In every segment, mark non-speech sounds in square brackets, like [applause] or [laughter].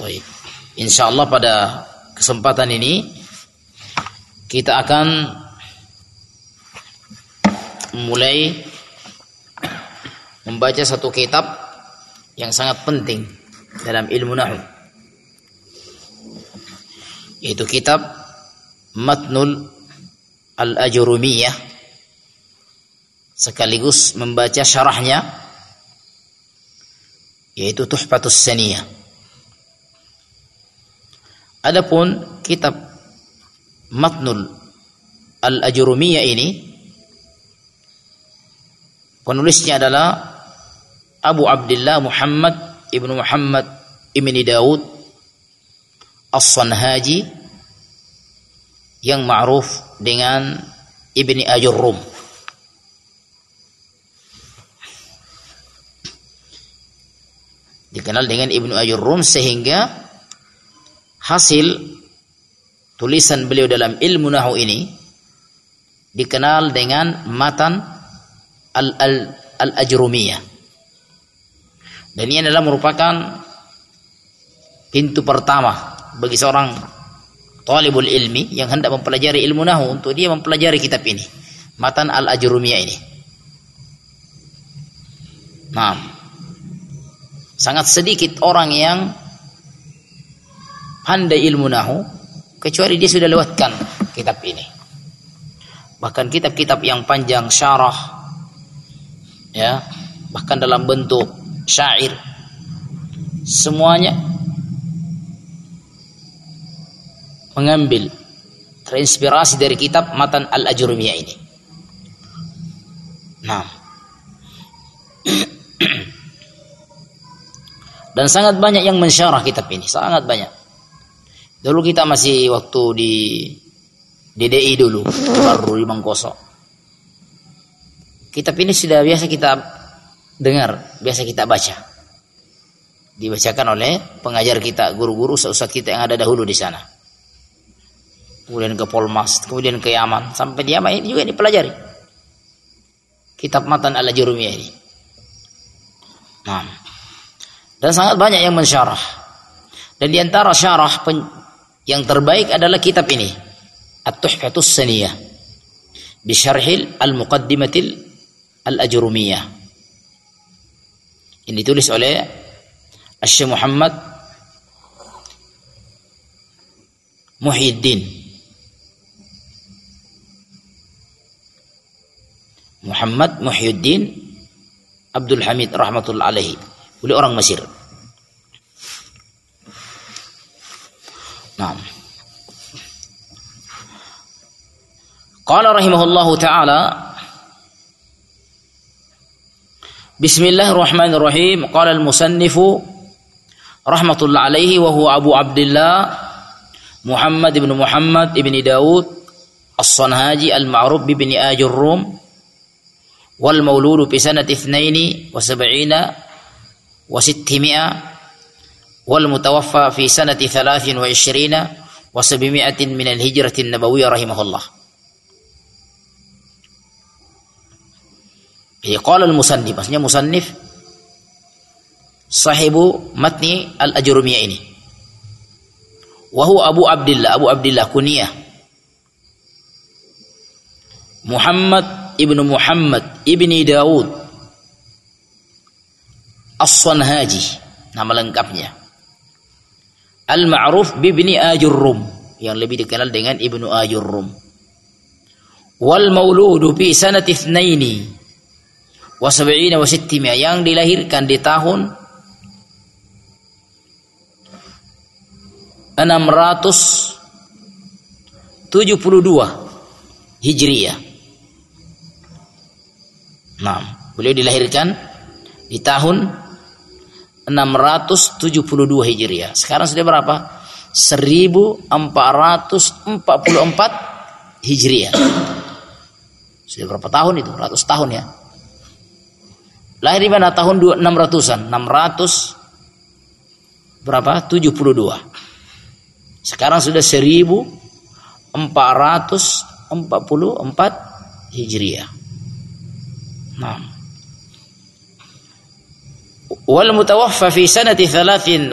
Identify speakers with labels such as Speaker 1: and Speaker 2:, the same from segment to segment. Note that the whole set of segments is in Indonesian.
Speaker 1: Baik. Insya Allah pada kesempatan ini kita akan mulai membaca satu kitab yang sangat penting dalam ilmu nahu yaitu kitab Matnul Al-Ajurumiyah sekaligus membaca syarahnya yaitu Tuhfatus Saniyah Adapun kitab Matnul Al-Ajurumiyah ini penulisnya adalah Abu Abdullah Muhammad Ibnu Muhammad Ibni Daud As-Sanhaji yang ma'ruf dengan Ibni Ajurrum. Dikenal dengan Ibnu Ajurrum sehingga hasil tulisan beliau dalam ilmu nahu ini dikenal dengan matan al-ajrumiyah. Dan ini adalah merupakan pintu pertama bagi seorang talibul ilmi yang hendak mempelajari ilmu nahu untuk dia mempelajari kitab ini. Matan al-ajrumiyah ini. Nah, sangat sedikit orang yang pandai ilmu nahu kecuali dia sudah lewatkan kitab ini. Bahkan kitab-kitab yang panjang syarah ya, bahkan dalam bentuk syair semuanya mengambil terinspirasi dari kitab Matan Al-Ajurumiyah ini. Nah. [clears throat] Dan sangat banyak yang mensyarah kitab ini, sangat banyak. Dulu kita masih waktu di DDI dulu, baru di Mangkoso. Kitab ini sudah biasa kita dengar, biasa kita baca. Dibacakan oleh pengajar kita, guru-guru, ustaz kita yang ada dahulu di sana. Kemudian ke Polmas, kemudian ke Yaman, sampai di Yaman ini juga dipelajari. Kitab Matan Al-Jurumiyah ini. Nah. Dan sangat banyak yang mensyarah. Dan di antara syarah yang terbaik adalah kitab ini. At-Tuhfatus Saniyah. Bisyarhil Al-Muqaddimatil Al-Ajrumiyah. Ini ditulis oleh Asy Muhammad Muhyiddin. Muhammad Muhyiddin Abdul Hamid rahmatullah alaihi. Oleh orang Mesir قال رحمه الله تعالى بسم الله الرحمن الرحيم. قال المصنف رحمة الله عليه وهو أبو عبد الله محمد بن محمد بن داود الصنهاجي المعروف بابن آج الروم والمولود في سنة اثنين وسبعين وستمائة والمتوفى في سنة ثلاث وعشرين وسبمائة من الهجرة النبوية رحمه الله. Iya, Jadi al-musannif, maksudnya musannif sahibu matni al-ajrumiyah ini. Wahu Abu Abdullah, Abu Abdullah kunia, Muhammad ibnu Muhammad ibni Dawud As-Sanhaji. Nama lengkapnya. Al-Ma'ruf bibni Ajurrum. Yang lebih dikenal dengan Ibnu Ajurrum. Wal mauludu fi sanati ithnaini wa sab'ina wa sittimia yang dilahirkan di tahun 672 Hijriah. Nah, beliau dilahirkan di tahun 672 Hijriah. Sekarang sudah berapa? 1444 Hijriah. Sudah berapa tahun itu? Ratus tahun ya. Lahir di mana tahun 600-an? 600 berapa? 72. Sekarang sudah 1444 Hijriah. Nah. Wal mutawaffa fi sanati 23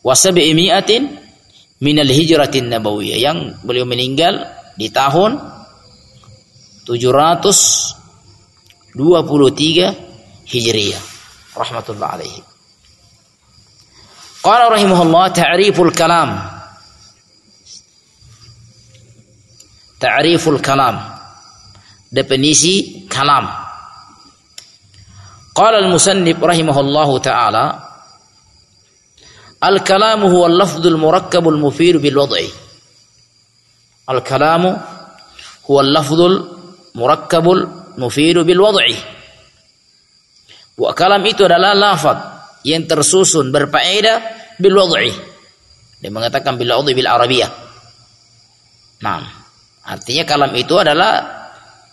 Speaker 1: wa 700 min al-hijratin nabawiyah yang beliau meninggal di tahun 723 Hijriyah rahmatullah alaihi. Qala rahimahullah ta'riful kalam. Ta'riful kalam. Definisi kalam. Qala al-musannif rahimahullah taala Al-kalamu huwa al-lafdhul murakkabul mufid bil wad'i. Al-kalamu huwa al-lafdhul murakkabul mufidu bil wad'i. Wa kalam itu adalah lafaz yang tersusun berfaedah bil wad'i. Dia mengatakan bil wad'i bil arabiyah. Nah, artinya kalam itu adalah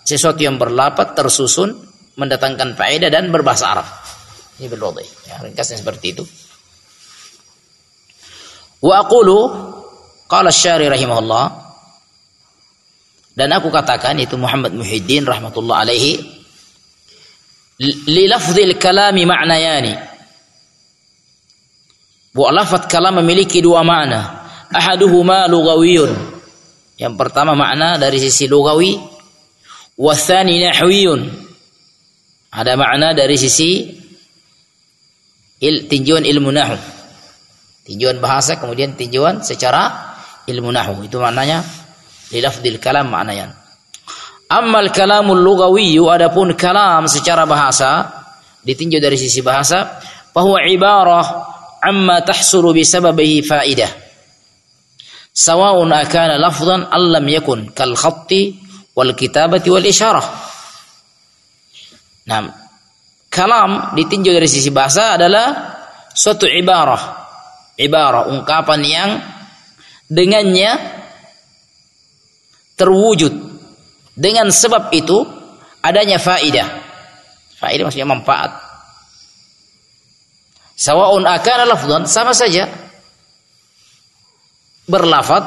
Speaker 1: sesuatu yang berlafaz tersusun mendatangkan faedah dan berbahasa Arab. Ini bil wad'i. Ya, ringkasnya seperti itu. Wa aqulu qala asy-syari rahimahullah dan aku katakan itu Muhammad Muhyiddin rahmatullah alaihi li lafzil kalami ma'nayani. Bu lafaz kalam memiliki dua makna. Ahaduhuma lughawiyun. Yang pertama makna dari sisi lugawi, wathani nahwiyun. Ada makna dari sisi il, tinjauan ilmu nahwu. Tinjauan bahasa kemudian tinjauan secara ilmu nahwu. Itu maknanya lilafdil kalam maknanya. Ammal kalamul lugawiyyu adapun kalam secara bahasa ditinjau dari sisi bahasa bahwa ibarah amma tahsulu bisababihi faidah. Sawa'un akana lafzan allam yakun kal khatti wal kitabati wal isyarah. Nah kalam ditinjau dari sisi bahasa adalah suatu ibarah. Ibarah ungkapan yang dengannya terwujud. Dengan sebab itu adanya faidah. Faidah maksudnya manfaat. Sawaun akana lafdhan sama saja. Berlafat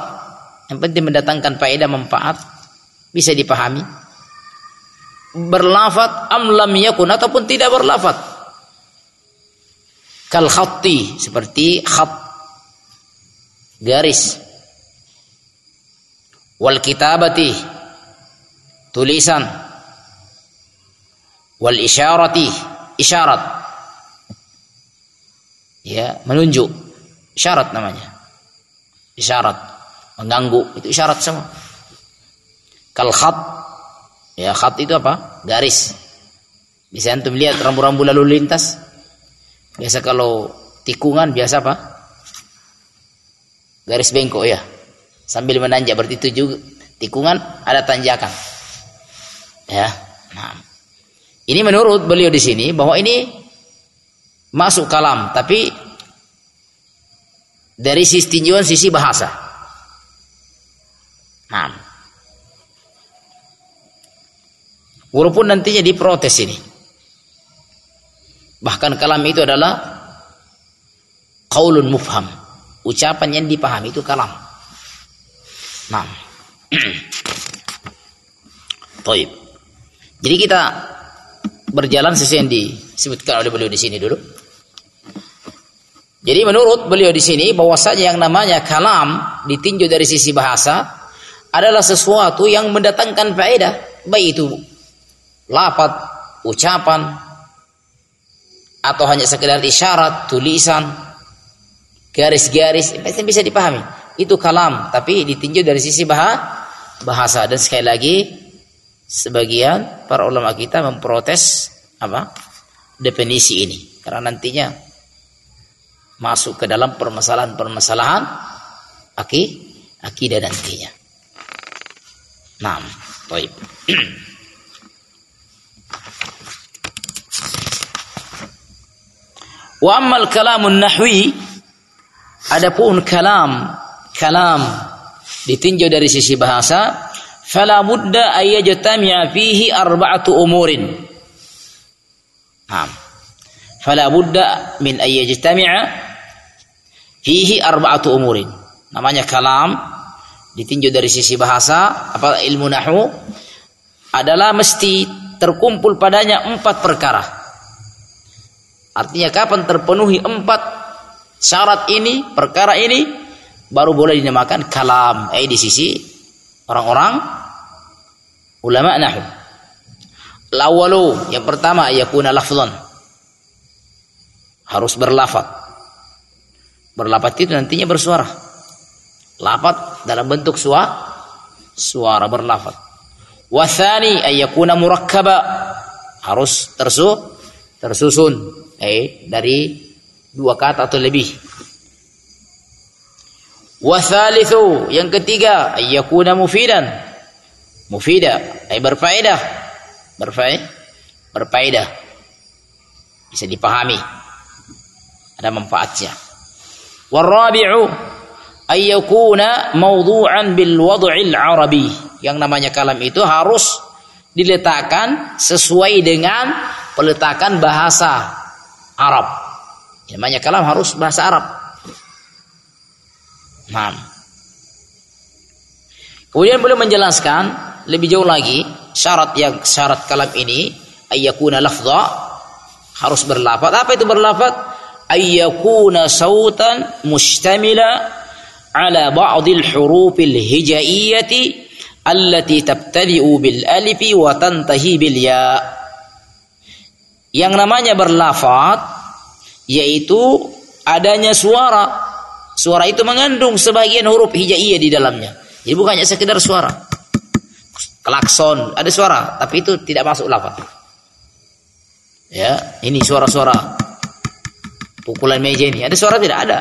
Speaker 1: yang penting mendatangkan faedah manfaat bisa dipahami. Berlafat am lam yakun ataupun tidak berlafat kal khatti seperti khat garis wal kitabati. Tulisan. Wal isyarati. Isyarat. Ya menunjuk. Isyarat namanya. Isyarat. Mengganggu. Itu isyarat semua. Kal khat. Ya khat itu apa? Garis. Bisa antum lihat rambu-rambu lalu lintas. Biasa kalau tikungan biasa apa? Garis bengkok ya sambil menanjak berarti tujuh tikungan ada tanjakan. Ya nah. Ini menurut beliau di sini bahwa ini masuk kalam tapi dari sisi tinjauan sisi bahasa. Nah. Walaupun nantinya diprotes ini. Bahkan kalam itu adalah qaulun mufham. Ucapan yang dipahami itu kalam Nah. Toib. Jadi kita berjalan sesuai yang disebutkan oleh beliau di sini dulu. Jadi menurut beliau di sini bahwasanya yang namanya kalam ditinjau dari sisi bahasa adalah sesuatu yang mendatangkan faedah, baik itu lapat, ucapan atau hanya sekedar isyarat, tulisan, garis-garis, bisa dipahami itu kalam tapi ditinjau dari sisi bahasa dan sekali lagi sebagian para ulama kita memprotes apa definisi ini karena nantinya masuk ke dalam permasalahan-permasalahan aki akidah nantinya. Nah, baik. [clears throat] Wa ammal kalamun nahwi adapun kalam kalam ditinjau dari sisi bahasa fala budda ay yajtami'a fihi arba'atu umurin. Naam. Fala budda min ay yajtami'a fihi arba'atu umurin. Namanya kalam ditinjau dari sisi bahasa apa ilmu nahwu adalah mesti terkumpul padanya empat perkara. Artinya kapan terpenuhi empat syarat ini, perkara ini, baru boleh dinamakan kalam. Eh di sisi orang-orang ulama nahwu. Lawalu yang pertama yakuna lafzan. Harus berlafaz. Berlafaz itu nantinya bersuara. Lafaz dalam bentuk suara suara berlafaz. Wathani ayakuna murakkaba harus tersu tersusun eh dari dua kata atau lebih. Wathalithu yang ketiga ayakuna mufidan. Mufida ay berfaedah. Berfaedah. Berfaedah. Bisa dipahami. Ada manfaatnya. Warabi'u ayyakuna mawdu'an bil wad'il arabi. Yang namanya kalam itu harus diletakkan sesuai dengan peletakan bahasa Arab. Yang namanya kalam harus bahasa Arab. Nah. Kemudian boleh menjelaskan lebih jauh lagi syarat yang syarat kalam ini ayyakuna lafdha harus berlafaz. Apa itu berlafaz? Ayyakuna sautan mustamila ala ba'dil hurufil hijaiyati allati tabtadi'u bil alifi wa tantahi bil ya. Yang namanya berlafaz yaitu adanya suara. Suara itu mengandung sebagian huruf hijaiyah di dalamnya. Jadi bukannya sekedar suara. Klakson, ada suara, tapi itu tidak masuk lafaz. Ya, ini suara-suara pukulan meja ini. Ada suara tidak ada.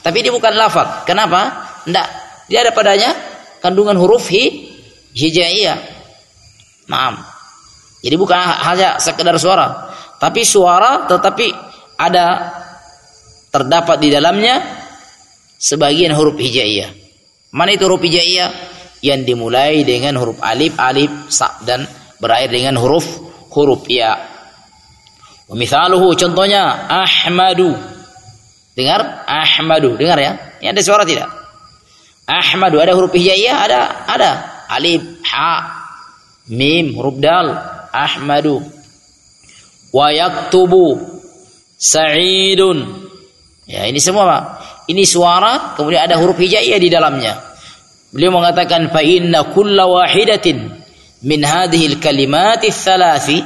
Speaker 1: Tapi ini bukan lafaz. Kenapa? Tidak. Dia ada padanya kandungan huruf hi, hijaiyah. Maaf. Jadi bukan hanya sekedar suara, tapi suara tetapi ada terdapat di dalamnya sebagian huruf hijaiyah. Mana itu huruf hijaiyah? Yang dimulai dengan huruf alif, alif, sa dan berakhir dengan huruf huruf ya. Misaluhu contohnya Ahmadu. Dengar? Ahmadu. Dengar ya? Ini ada suara tidak? Ahmadu ada huruf hijaiyah? Ada, ada. Alif, ha, mim, huruf dal. Ahmadu. Wa yaktubu Sa'idun. Ya, ini semua Pak. Ini suara, kemudian ada huruf hijaiyah di dalamnya. Beliau mengatakan fa inna kulla wahidatin min hadhihi al-kalimat ats-tsalathi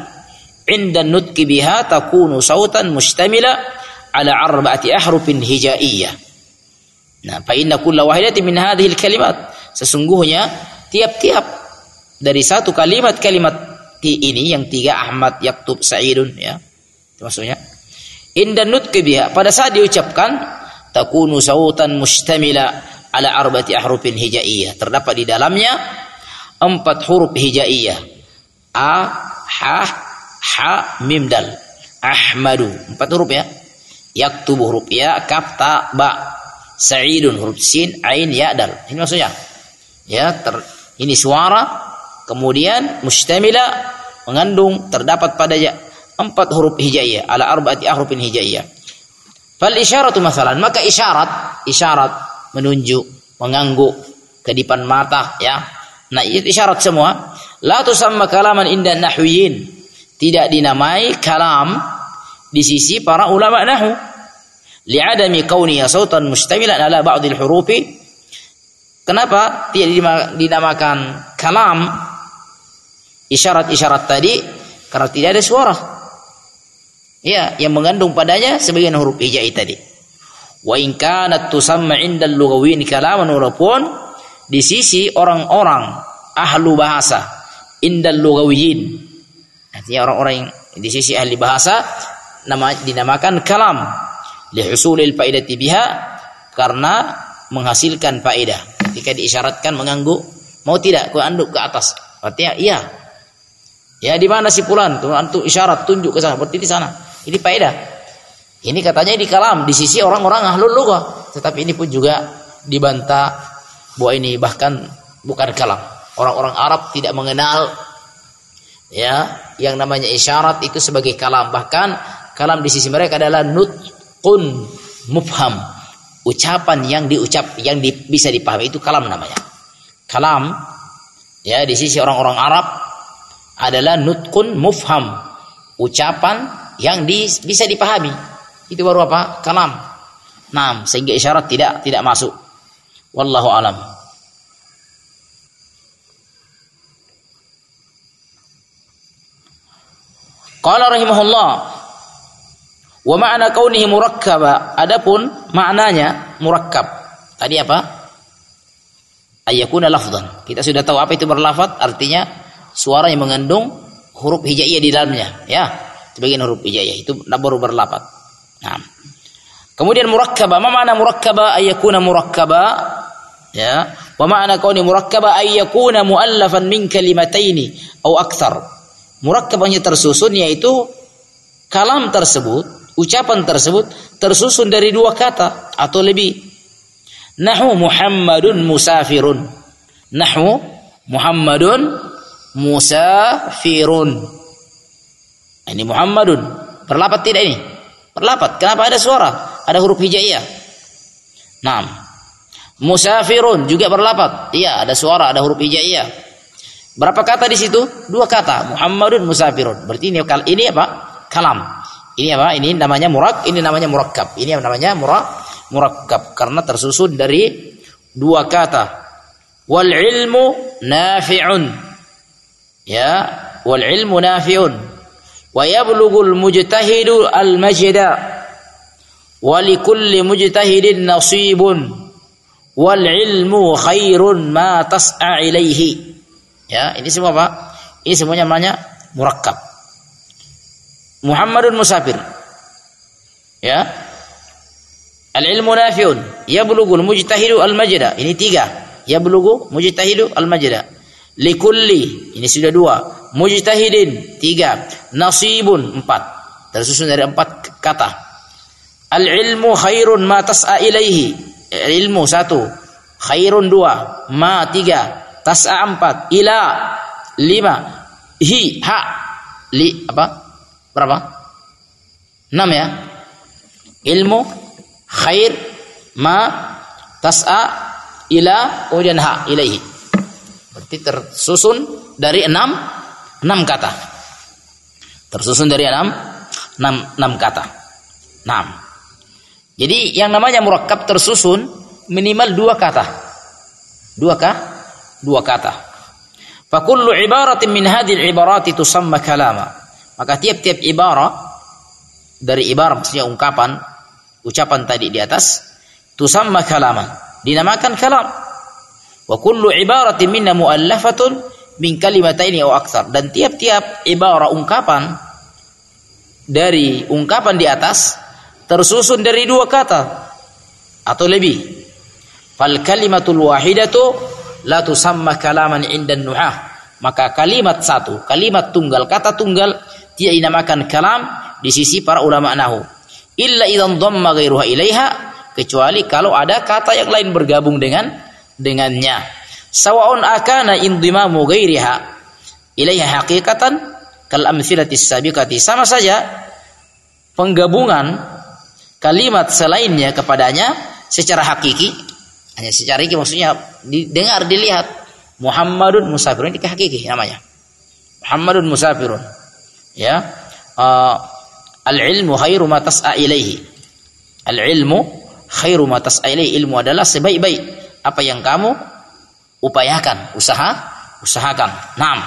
Speaker 1: 'inda an-nutqi biha takunu sautan mustamila ala arba'ati ahrufin hijaiyah. Nah, fa inna kulla wahidatin min hadhihi al-kalimat sesungguhnya tiap-tiap dari satu kalimat-kalimat ini yang tiga Ahmad yaktub Sa'idun ya. Maksudnya. Inda nutqi biha pada saat diucapkan takunu sautan mustamila ala arba'ati ahrufin hijaiyah. Terdapat di dalamnya empat huruf hijaiyah. A, ha, ha, mim, dal. Ahmadu. Empat huruf ya. Yaktubu huruf ya, kaf, ta, ba. Sa'idun huruf sin, ain, ya, dal. Ini maksudnya. Ya, ter, ini suara. Kemudian mustamila mengandung terdapat pada ya, empat huruf hijaiyah ala arba'ati ahrufin hijaiyah. Fal isyaratu masalan, maka isyarat, isyarat menunjuk, mengangguk, kedipan mata, ya. Nah, isyarat semua. La tusamma kalaman inda nahwiyin. Tidak dinamai kalam di sisi para ulama nahwu. Li'adami kauniya sautan mustamilan ala ba'dil hurufi. Kenapa tidak dinamakan kalam isyarat-isyarat tadi? Karena tidak ada suara. Ya, yang mengandung padanya sebagian huruf hijai tadi. Wa in kanat tusamma 'inda al-lughawiyyin kalaman walaupun di sisi orang-orang ahlu bahasa indal lughawiyyin artinya orang-orang yang di sisi ahli bahasa nama dinamakan kalam. Li husulil faidati biha karena menghasilkan faedah ketika diisyaratkan mengangguk mau tidak kau anduk ke atas? Artinya iya. Ya di mana si pulan tuh antu isyarat tunjuk ke sana. Berarti di sana ini faedah Ini katanya di kalam di sisi orang-orang ahlul lughah, tetapi ini pun juga dibantah bahwa ini bahkan bukan kalam. Orang-orang Arab tidak mengenal ya yang namanya isyarat itu sebagai kalam. Bahkan kalam di sisi mereka adalah nutqun mufham. Ucapan yang diucap yang di, bisa dipahami itu kalam namanya. Kalam ya di sisi orang-orang Arab adalah nutqun mufham. Ucapan yang di, bisa dipahami itu baru apa? Kalam. Nam, sehingga isyarat tidak tidak masuk. Wallahu alam. Qala rahimahullah wa ma'na kaunihi murakkaba adapun maknanya murakkab tadi apa ayyakuna lafdhan kita sudah tahu apa itu berlafaz artinya suara yang mengandung huruf hijaiyah di dalamnya ya sebagian huruf hijaiyah itu baru berlafaz Nah. Kemudian murakkaba, apa makna murakkaba ayyakuna murakkaba? Ya. Wa makna kauni murakkaba ayyakuna muallafan min kalimataini atau akthar. Murakkabahnya tersusun yaitu kalam tersebut, ucapan tersebut tersusun dari dua kata atau lebih. Nahu Muhammadun musafirun. Nahu Muhammadun musafirun. Ini Muhammadun. Berlapat tidak ini? Berlapat. Kenapa ada suara? Ada huruf hijaiyah. Naam. Musafirun juga berlapat. Iya, ada suara, ada huruf hijaiyah. Berapa kata di situ? Dua kata. Muhammadun musafirun. Berarti ini ini apa? Kalam. Ini apa? Ini namanya murak, ini namanya murakkab. Ini namanya murak, murakkab karena tersusun dari dua kata. Wal ilmu nafi'un. Ya, wal ilmu nafi'un wa yablughul mujtahidu al majda wa likulli mujtahidin nasibun wal ilmu khairun ma tas'a ilaihi ya ini semua Pak ini semuanya namanya murakkab. Muhammadun musafir. Ya. Al ilmu nafiun. Yablughul mujtahidu al majda ini tiga. Yablughu mujtahidu al majda likulli. Ini sudah dua mujtahidin tiga. Nasibun empat. Tersusun dari empat kata. Al ilmu khairun ma tas'a ilaihi. Ilmu satu. Khairun dua. Ma tiga. Tas'a empat. Ila lima. Hi ha. Li apa? Berapa? Enam ya. Ilmu khair ma tas'a ila kemudian ha ilaihi. Berarti tersusun dari enam enam kata. Tersusun dari enam, enam, enam kata. Enam. Jadi yang namanya murakkab tersusun minimal dua kata. Dua kah? Dua kata. Fakullu ibaratin min hadil ibarati tusamma kalama. Maka tiap-tiap ibarat dari ibarat maksudnya ungkapan, ucapan tadi di atas tusamma kalama. Dinamakan kalam. Wa kullu ibaratin minna muallafatun min kalimataini atau aksar dan tiap-tiap ibarat ungkapan dari ungkapan di atas tersusun dari dua kata atau lebih. Fal kalimatul wahidatu la tusamma kalaman indan nuhah maka kalimat satu kalimat tunggal kata tunggal tidak dinamakan kalam di sisi para ulama nahu. Illa idzan dhamma ghairuha ilaiha kecuali kalau ada kata yang lain bergabung dengan dengannya sawaun akana indimamu ghairiha. Ilaiha haqiqatan kal amthilati sabiqati. Sama saja penggabungan kalimat selainnya kepadanya secara hakiki hanya secara hakiki maksudnya didengar dilihat. Muhammadun musafirun ini hakiki namanya. Muhammadun musafirun. Ya uh, al ilmu khairu ma tas'a ilaihi. Al ilmu khairu ma tas'a ilaihi. Ilmu adalah sebaik-baik apa yang kamu upayakan, usaha, usahakan. Naam.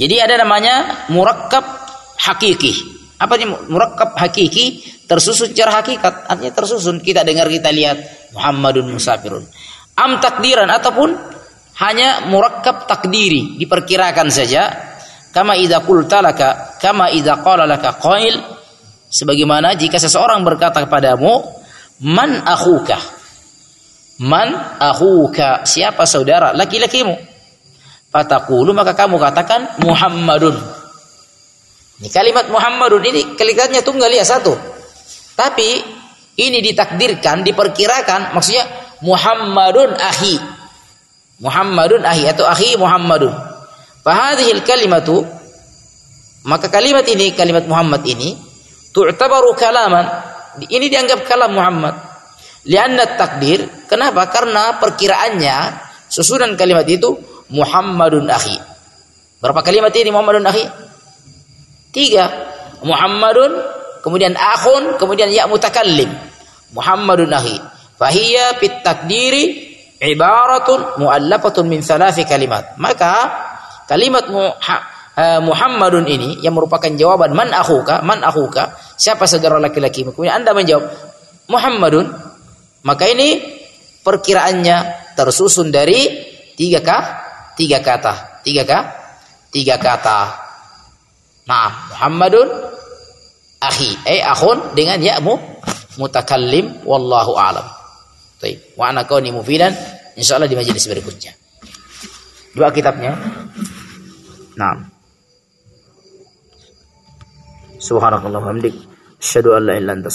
Speaker 1: Jadi ada namanya murakkab hakiki. Apa ini murakkab hakiki? Tersusun secara hakikat, artinya tersusun. Kita dengar, kita lihat Muhammadun musafirun. Am takdiran ataupun hanya murakkab takdiri, diperkirakan saja. Kama idza qulta laka, kama idza qala laka qail sebagaimana jika seseorang berkata kepadamu man akhuka Man ahuka siapa saudara laki-lakimu? Fatakulu maka kamu katakan Muhammadun. Ini kalimat Muhammadun ini kalimatnya tunggal ya satu. Tapi ini ditakdirkan, diperkirakan maksudnya Muhammadun akhi. Muhammadun akhi atau akhi Muhammadun. Fahadhil kalimatu maka kalimat ini kalimat Muhammad ini tu'tabaru kalaman ini dianggap kalam Muhammad. Lianna takdir, kenapa? Karena perkiraannya susunan kalimat itu Muhammadun akhi. Berapa kalimat ini Muhammadun akhi? Tiga. Muhammadun, kemudian akhun, kemudian ya mutakallim. Muhammadun akhi. Fahiyya fit takdiri ibaratun muallafatun min thalathi kalimat. Maka kalimat Muhammadun ini yang merupakan jawaban man akhuka, man akhuka, siapa saudara laki-laki? Kemudian Anda menjawab Muhammadun, maka ini perkiraannya tersusun dari tiga kah? Tiga kata. Tiga kah? Tiga kata. Nah, Muhammadun akhi, eh akhun dengan ya mu mutakallim wallahu alam. Baik, wa ana kauni mufidan insyaallah di majelis berikutnya. Dua kitabnya. Nah. Subhanakallah hamdik. Asyhadu an la ilaha illa anta